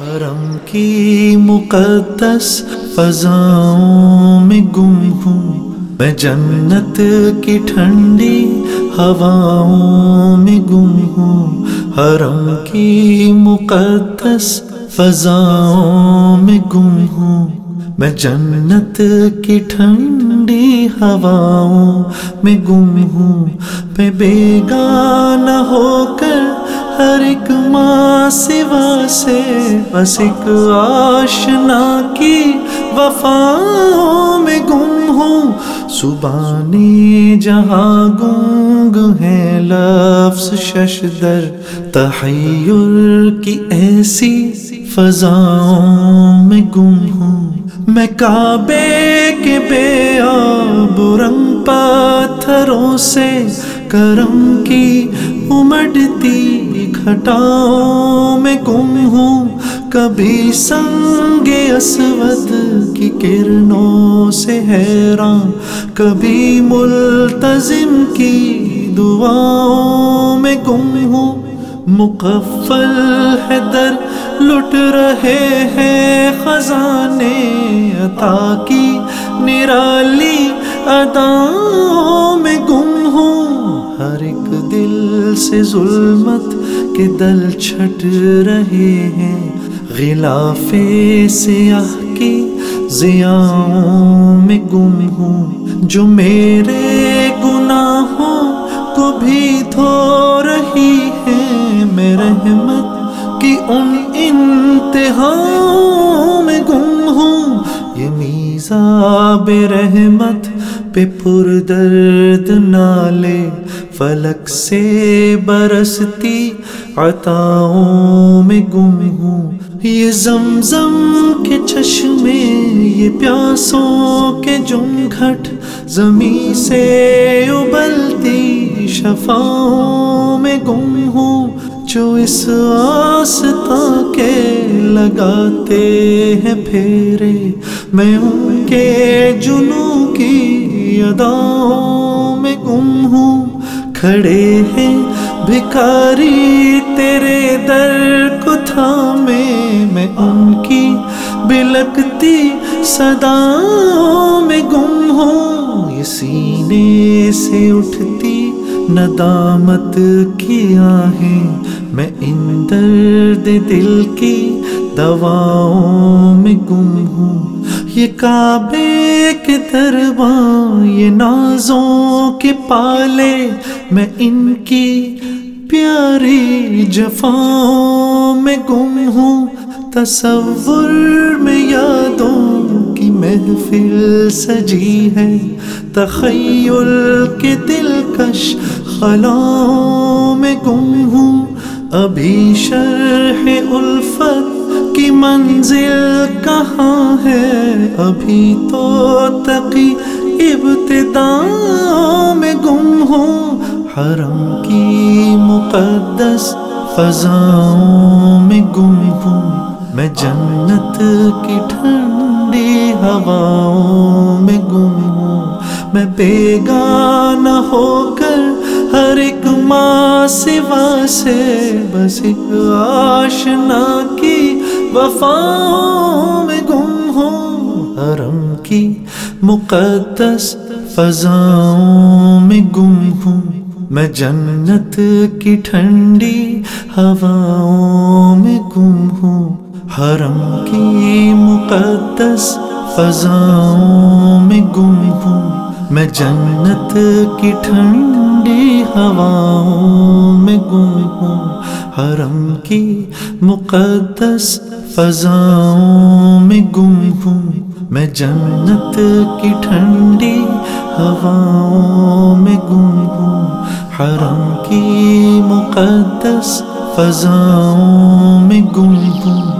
حرم کی مقدس فضاؤں میں گم ہوں۔ میں جنت کی ٹھنڈی ہواؤں میں گم ہوں۔ حرم کی مقدس فضاؤں میں گم ہوں۔ میں جنت کی ٹھنڈی ہواؤں میں گم ہوں۔ میں بیگانہ ہو کر ہر ایک ماں سوا سے، بس ایک آشنا کی وفاؤں میں گم ہوں۔ سبانی جہاں گنگ ہے، لفظ ششدر تحیر کی ایسی فضاؤں میں گم ہوں۔ میں کعبے کے بے آب رنگ پتھروں سے کرم کی امڑتی گھٹاؤں میں گم ہوں کبھی سنگ اسود کی کرنوں سے حیران کبھی ملتظم کی دعاؤں میں گم ہوں مقفل ہے در لٹ رہے ہیں خزانے عطا کی نرالی اداؤں سے ظلمت کے دل چھٹ رہے ہیں۔ غلاف سیاہ کی ضیاؤں میں گم ہوں۔ جو میرے گناہوں کو بھی دھو رہی ہے۔ میں رحمت کی ان انتہاؤں میں گم ہوں۔ میزاب رحمت پہ پر درد نالے، فلک سے برستی عطاؤں میں گم ہوں۔ یہ زمزم کے چشمے، یہ پیاسوں کے جم گھٹ زمیں سے ابلتی شفاؤں میں گم ہوں۔ جو اس آستا کے لگاتے ہیں پھیرے، میں ان کے جنوں کی اداؤں میں گم ہوں۔ کھڑے ہیں بھکاری تیرے در کو تھامے میں، ان کی بلکتی صداؤں میں گم ہوں۔ یہ سینے سے اٹھتی ندامت کی آہیں میں ان درد دل کی دواؤں میں گم ہوں۔ یہ کعبے کے درباں یہ نازوں کے پالے۔ میں ان کی پیاری جفاؤں میں گم ہوں۔ تصور میں یادوں کی محفل سجی ہے۔ تخیل کے دلکش خلاؤں میں گم ہوں۔ ابھی شرح الفت کی منزل کہاں ہے؟ ابھی تو تقی ابتدا میں گم ہوں۔ حرم کی مقدس فضاؤں میں گم ہوں۔ میں جنت کی ٹھنڈی ہواؤں میں گم ہوں۔ میں بیگانہ ہو کر ماں سوا سے بس آشنا کی وفاؤں میں گم ہوں، حرم کی مقدس فضاؤں میں گم ہوں۔ میں جنت کی ٹھنڈی ہواؤں میں گم ہوں۔ حرم کی مقدس فضاؤں میں گم ہوں۔ میں جنت کی ٹھنڈی ہواؤں میں گم ہوں، حرم کی مقدس فضاؤں میں گم ہوں۔ میں جنت کی ٹھنڈی ہواؤں میں گم ہوں۔ حرم کی مقدس فضاؤں میں گم ہوں۔